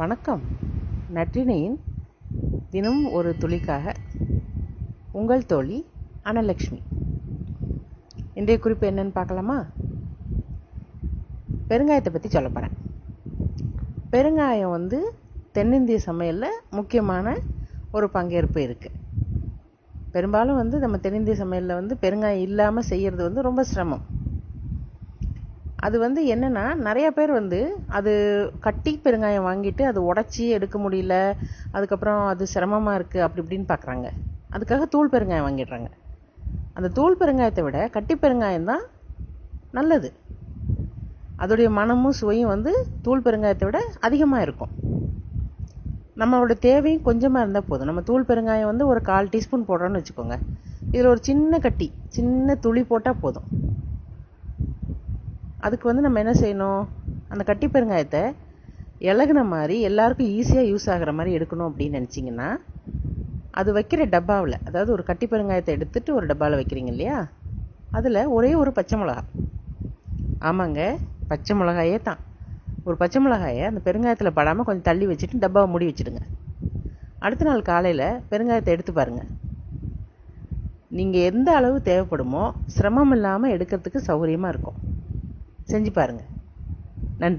வணக்கம். நற்றினையின் தினம் ஒரு துளிக்காக உங்கள் தோழி அனலக்ஷ்மி. இன்றைய குறிப்பு என்னன்னு பார்க்கலாமா? பெருங்காயத்தை பற்றி சொல்ல போகிறேன் பெருங்காயம் வந்து தென்னிந்திய சமையலில் முக்கியமான ஒரு பங்கேற்பு இருக்குது பெரும்பாலும் வந்து நம்ம தென்னிந்திய சமையலில் வந்து பெருங்காயம் இல்லாமல் செய்கிறது வந்து ரொம்ப சிரமம். அது வந்து என்னன்னா நிறைய பேர் வந்து அது கட்டி பெருங்காயம் வாங்கிட்டு அது உடச்சி எடுக்க முடியல அதுக்கப்புறம் அது சிரமமாக இருக்குது அப்படி இப்படின்னு பார்க்குறாங்க அதுக்காக தூள் பெருங்காயம் வாங்கிடுறாங்க. அந்த தூள் பெருங்காயத்தை விட கட்டி பெருங்காயம் தான் நல்லது. அதோடைய மனமும் சுவையும் வந்து தூள் பெருங்காயத்தை விட அதிகமாக இருக்கும். நம்மளோட தேவையும் கொஞ்சமாக இருந்தால் போதும். நம்ம தூள் பெருங்காயம் வந்து ஒரு கால் டீஸ்பூன் போடுறோன்னு வச்சுக்கோங்க. இதில் ஒரு சின்ன கட்டி சின்ன துளி போட்டால் போதும். அதுக்கு வந்து நம்ம என்ன செய்யணும்? அந்த கட்டி பெருங்காயத்தை இலகுன மாதிரி எல்லாருக்கும் ஈஸியாக யூஸ் ஆகிற மாதிரி எடுக்கணும் அப்படின்னு நினச்சிங்கன்னா அது வைக்கிற டப்பாவில் அதாவது ஒரு கட்டி பெருங்காயத்தை எடுத்துட்டு ஒரு டப்பாவில் வைக்கிறீங்க இல்லையா? அதில் ஒரே ஒரு பச்சை மிளகா. ஆமாங்க பச்சை மிளகாயே தான். ஒரு பச்சை மிளகாயை அந்த பெருங்காயத்தில் படாமல் கொஞ்சம் தள்ளி வச்சுட்டு டப்பாவை மூடி வச்சுடுங்க. அடுத்த நாள் காலையில் பெருங்காயத்தை எடுத்து பாருங்கள் நீங்கள் எந்த அளவு தேவைப்படுமோ சிரமம் இல்லாமல் எடுக்கிறதுக்கு சௌகரியமாக இருக்கும். செஞ்சு பாருங்கள்